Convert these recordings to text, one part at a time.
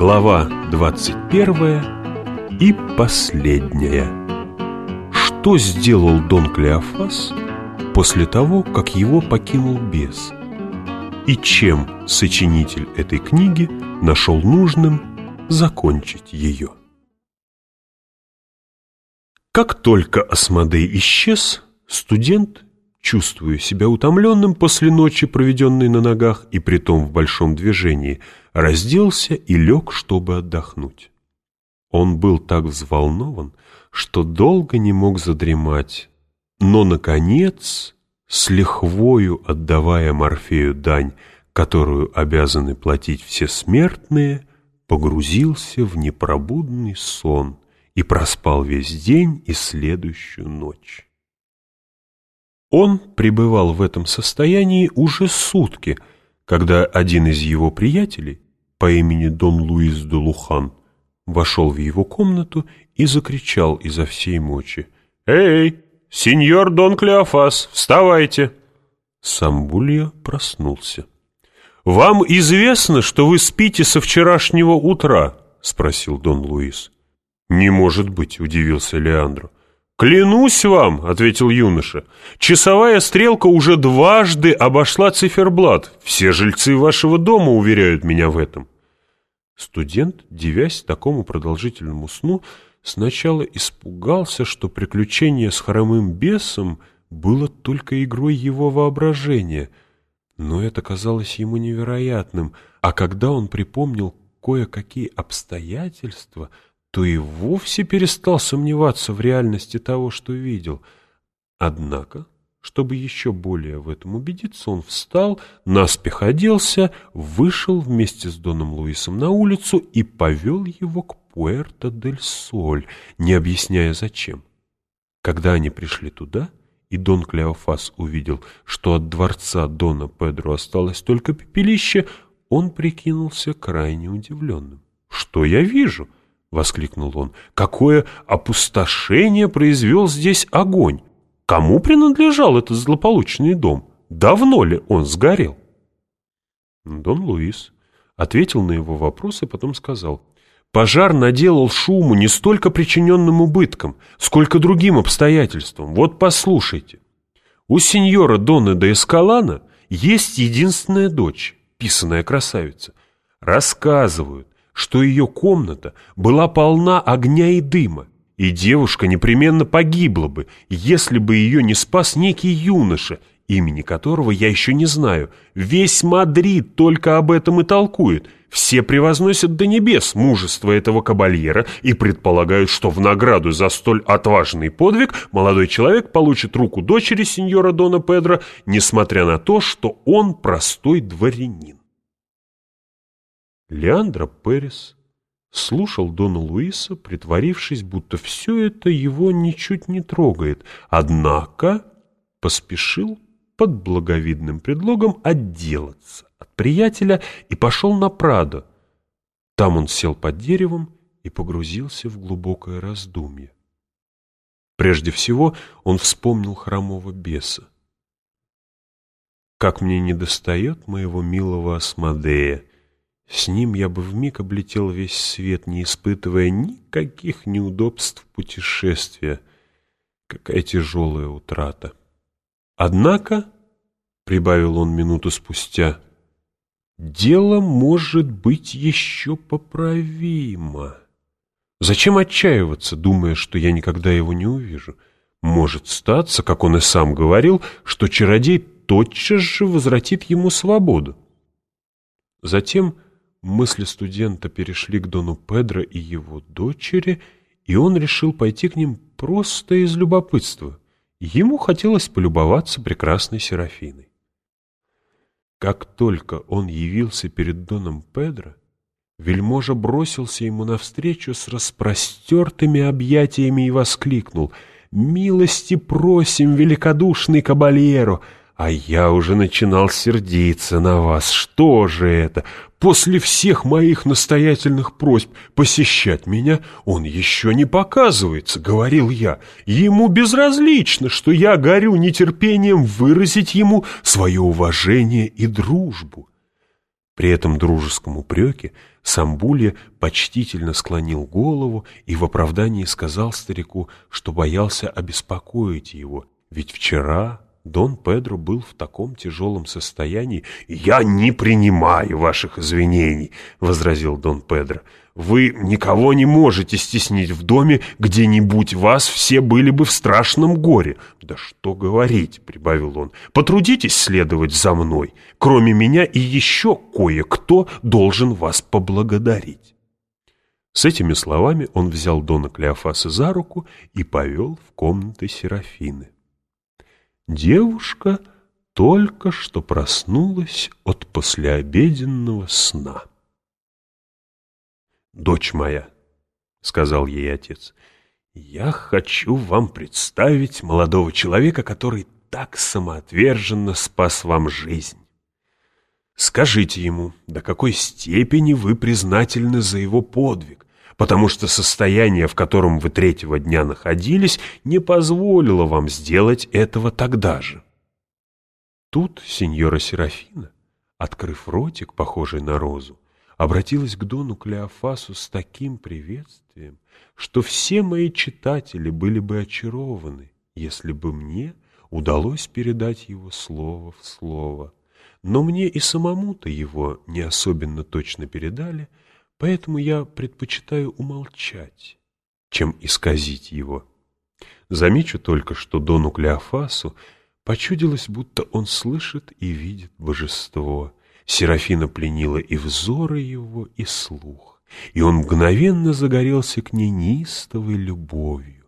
Глава 21 и последняя. Что сделал Дон Клеофас после того, как его покинул бес? И чем сочинитель этой книги нашел нужным закончить ее? Как только Асмодей исчез, студент чувствуя себя утомленным после ночи, проведенной на ногах и притом в большом движении, разделся и лег, чтобы отдохнуть. Он был так взволнован, что долго не мог задремать, но, наконец, с лихвою отдавая Морфею дань, которую обязаны платить все смертные, погрузился в непробудный сон и проспал весь день и следующую ночь. Он пребывал в этом состоянии уже сутки, когда один из его приятелей по имени Дон Луис де Лухан вошел в его комнату и закричал изо всей мочи. «Эй, сеньор Дон Клеофас, вставайте!» Сам Булья проснулся. «Вам известно, что вы спите со вчерашнего утра?» — спросил Дон Луис. «Не может быть», — удивился Леандро. «Клянусь вам», — ответил юноша, — «часовая стрелка уже дважды обошла циферблат. Все жильцы вашего дома уверяют меня в этом». Студент, девясь такому продолжительному сну, сначала испугался, что приключение с хромым бесом было только игрой его воображения, но это казалось ему невероятным, а когда он припомнил кое-какие обстоятельства — то и вовсе перестал сомневаться в реальности того, что видел. Однако, чтобы еще более в этом убедиться, он встал, наспех оделся, вышел вместе с Доном Луисом на улицу и повел его к Пуэрто-дель-Соль, не объясняя зачем. Когда они пришли туда, и Дон Клеофас увидел, что от дворца Дона Педро осталось только пепелище, он прикинулся крайне удивленным. «Что я вижу?» — воскликнул он. «Какое опустошение произвел здесь огонь! Кому принадлежал этот злополучный дом? Давно ли он сгорел?» Дон Луис ответил на его вопрос и потом сказал. «Пожар наделал шуму не столько причиненным убыткам, сколько другим обстоятельствам. Вот послушайте. У сеньора Дона де Эскалана есть единственная дочь, писаная красавица. Рассказывают, что ее комната была полна огня и дыма, и девушка непременно погибла бы, если бы ее не спас некий юноша, имени которого я еще не знаю. Весь Мадрид только об этом и толкует. Все превозносят до небес мужество этого кабальера и предполагают, что в награду за столь отважный подвиг молодой человек получит руку дочери сеньора Дона Педро, несмотря на то, что он простой дворянин. Леандро Перес слушал Дона Луиса, притворившись, будто все это его ничуть не трогает, однако поспешил под благовидным предлогом отделаться от приятеля и пошел на Прадо. Там он сел под деревом и погрузился в глубокое раздумье. Прежде всего он вспомнил хромого беса. «Как мне недостает моего милого Асмодея!» С ним я бы вмиг облетел весь свет, не испытывая никаких неудобств путешествия. Какая тяжелая утрата. Однако, — прибавил он минуту спустя, — дело может быть еще поправимо. Зачем отчаиваться, думая, что я никогда его не увижу? Может статься, как он и сам говорил, что чародей тотчас же возвратит ему свободу. Затем мысли студента перешли к Дону Педро и его дочери, и он решил пойти к ним просто из любопытства. Ему хотелось полюбоваться прекрасной Серафиной. Как только он явился перед Доном Педро, вельможа бросился ему навстречу с распростертыми объятиями и воскликнул «Милости просим, великодушный кабальеро!» А я уже начинал сердиться на вас. Что же это? После всех моих настоятельных просьб посещать меня он еще не показывается, говорил я. Ему безразлично, что я горю нетерпением выразить ему свое уважение и дружбу. При этом дружеском упреке Самбулья почтительно склонил голову и в оправдании сказал старику, что боялся обеспокоить его, ведь вчера Дон Педро был в таком тяжелом состоянии. «Я не принимаю ваших извинений», — возразил Дон Педро. «Вы никого не можете стеснить в доме, где-нибудь вас все были бы в страшном горе». «Да что говорить», — прибавил он, — «потрудитесь следовать за мной. Кроме меня и еще кое-кто должен вас поблагодарить». С этими словами он взял Дона Клеофаса за руку и повел в комнаты Серафины. Девушка только что проснулась от послеобеденного сна. «Дочь моя», — сказал ей отец, — «я хочу вам представить молодого человека, который так самоотверженно спас вам жизнь. Скажите ему, до какой степени вы признательны за его подвиг, потому что состояние, в котором вы третьего дня находились, не позволило вам сделать этого тогда же. Тут сеньора Серафина, открыв ротик, похожий на розу, обратилась к Дону Клеофасу с таким приветствием, что все мои читатели были бы очарованы, если бы мне удалось передать его слово в слово. Но мне и самому-то его не особенно точно передали — Поэтому я предпочитаю умолчать, чем исказить его. Замечу только, что Дону Клеофасу почудилось, будто он слышит и видит божество. Серафина пленила и взоры его, и слух, и он мгновенно загорелся к ней неистовой любовью.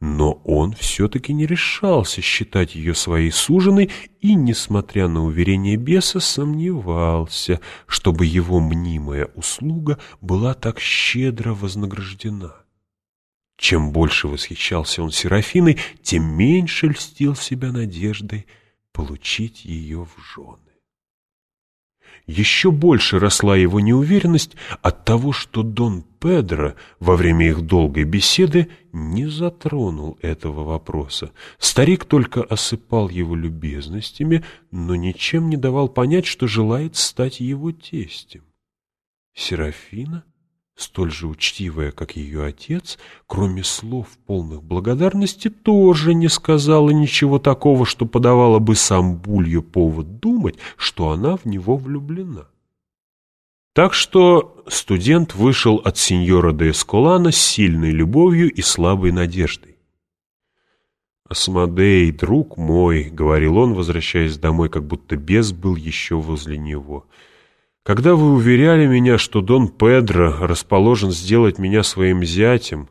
Но он все-таки не решался считать ее своей суженой и, несмотря на уверение беса, сомневался, чтобы его мнимая услуга была так щедро вознаграждена. Чем больше восхищался он Серафиной, тем меньше льстил себя надеждой получить ее в жены. Еще больше росла его неуверенность от того, что Дон Педро во время их долгой беседы не затронул этого вопроса. Старик только осыпал его любезностями, но ничем не давал понять, что желает стать его тестем. Серафина столь же учтивая, как ее отец, кроме слов полных благодарности, тоже не сказала ничего такого, что подавало бы сам Булью повод думать, что она в него влюблена. Так что студент вышел от сеньора де Эскулана с сильной любовью и слабой надеждой. «Асмодей, друг мой», — говорил он, возвращаясь домой, как будто бес был еще возле него, — когда вы уверяли меня, что Дон Педро расположен сделать меня своим зятем,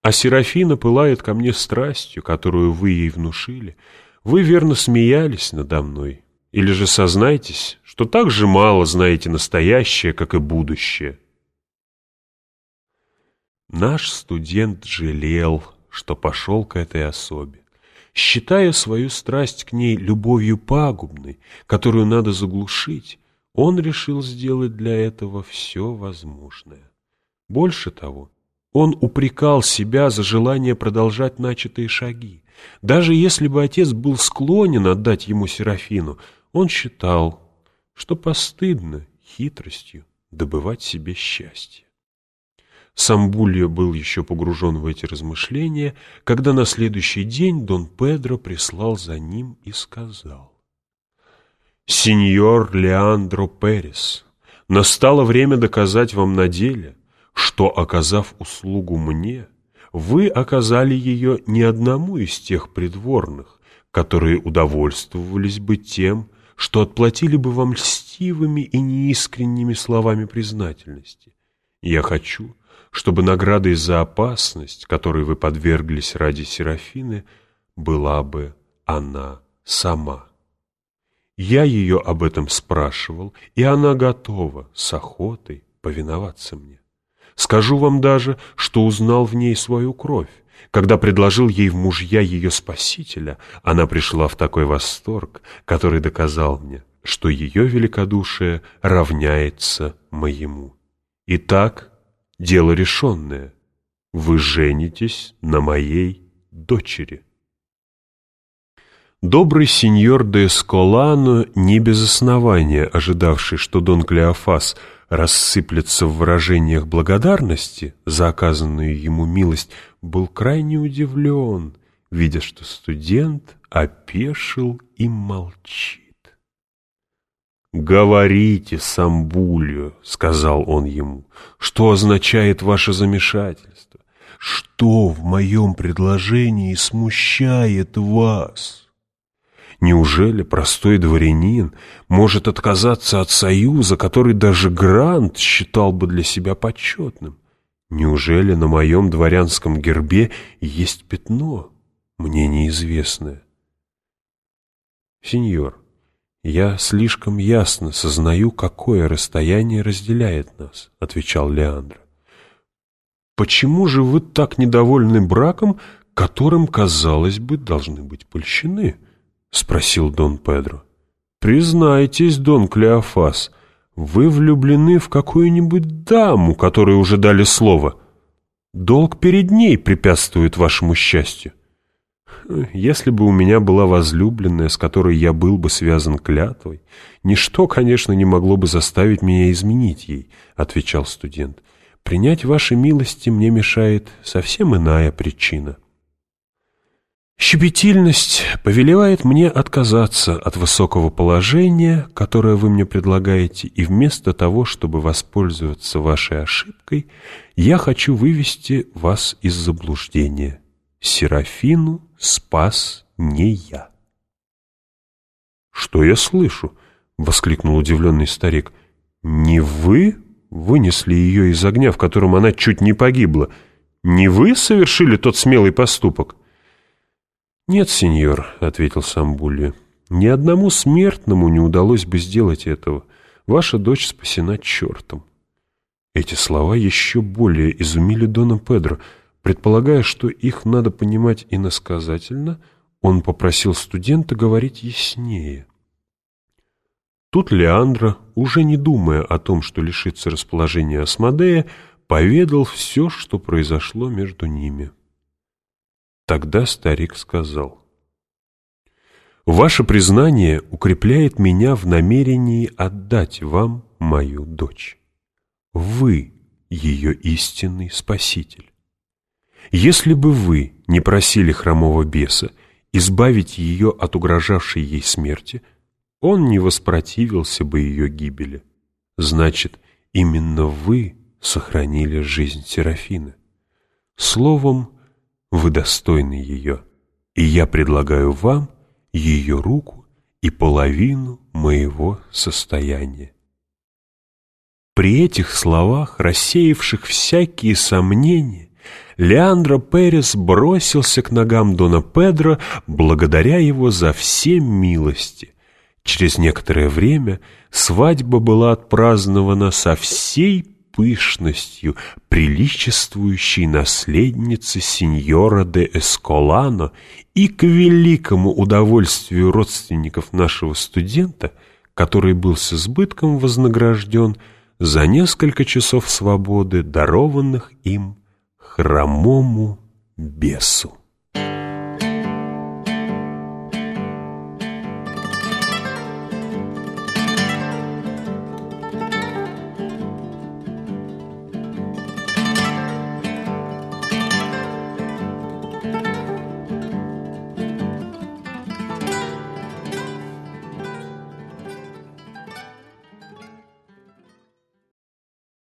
а Серафина пылает ко мне страстью, которую вы ей внушили, вы верно смеялись надо мной. Или же сознайтесь, что так же мало знаете настоящее, как и будущее. Наш студент жалел, что пошел к этой особе, считая свою страсть к ней любовью пагубной, которую надо заглушить, он решил сделать для этого все возможное. Больше того, он упрекал себя за желание продолжать начатые шаги. Даже если бы отец был склонен отдать ему Серафину, он считал, что постыдно хитростью добывать себе счастье. Самбулья был еще погружен в эти размышления, когда на следующий день Дон Педро прислал за ним и сказал. «Сеньор Леандро Перес, настало время доказать вам на деле, что, оказав услугу мне, вы оказали ее не одному из тех придворных, которые удовольствовались бы тем, что отплатили бы вам льстивыми и неискренними словами признательности. Я хочу, чтобы наградой за опасность, которой вы подверглись ради Серафины, была бы она сама. Я ее об этом спрашивал, и она готова с охотой повиноваться мне. Скажу вам даже, что узнал в ней свою кровь. Когда предложил ей в мужья ее спасителя, она пришла в такой восторг, который доказал мне, что ее великодушие равняется моему. Итак, дело решенное. Вы женитесь на моей дочери. Добрый сеньор де Эсколано, не без основания ожидавший, что Дон Клеофас рассыплется в выражениях благодарности за оказанную ему милость, был крайне удивлен, видя, что студент опешил и молчит. «Говорите, Самбулио», — сказал он ему, — «что означает ваше замешательство? Что в моем предложении смущает вас?» Неужели простой дворянин может отказаться от союза, который даже Грант считал бы для себя почетным? Неужели на моем дворянском гербе есть пятно, мне неизвестное? Сеньор, я слишком ясно сознаю, какое расстояние разделяет нас, отвечал Леандр. Почему же вы так недовольны браком, которым, казалось бы, должны быть польщены? — спросил Дон Педро. «Признайтесь, Дон Клеофас, вы влюблены в какую-нибудь даму, которой уже дали слово. Долг перед ней препятствует вашему счастью. Если бы у меня была возлюбленная, с которой я был бы связан клятвой, ничто, конечно, не могло бы заставить меня изменить ей», — отвечал студент. «Принять ваши милости мне мешает совсем иная причина». Щепетильность повелевает мне отказаться от высокого положения, которое вы мне предлагаете, и вместо того, чтобы воспользоваться вашей ошибкой, я хочу вывести вас из заблуждения. Серафину спас не я. «Что я слышу?» — воскликнул удивленный старик. «Не вы вынесли ее из огня, в котором она чуть не погибла? Не вы совершили тот смелый поступок?» «Нет, сеньор», — ответил Самбулли, — «ни одному смертному не удалось бы сделать этого. Ваша дочь спасена чертом». Эти слова еще более изумили Дона Педро. Предполагая, что их надо понимать иносказательно, он попросил студента говорить яснее. Тут Леандро, уже не думая о том, что лишится расположения Асмодея, поведал все, что произошло между ними. Тогда старик сказал, «Ваше признание укрепляет меня в намерении отдать вам мою дочь. Вы ее истинный спаситель. Если бы вы не просили хромого беса избавить ее от угрожавшей ей смерти, он не воспротивился бы ее гибели. Значит, именно вы сохранили жизнь Серафины. Словом, вы достойны ее, и я предлагаю вам ее руку и половину моего состояния. При этих словах, рассеявших всякие сомнения, Леандро Перес бросился к ногам Дона Педро, благодаря его за все милости. Через некоторое время свадьба была отпразднована со всей пышностью, приличествующей наследнице сеньора де Эсколано, и к великому удовольствию родственников нашего студента, который был с избытком вознагражден за несколько часов свободы, дарованных им хромому бесу.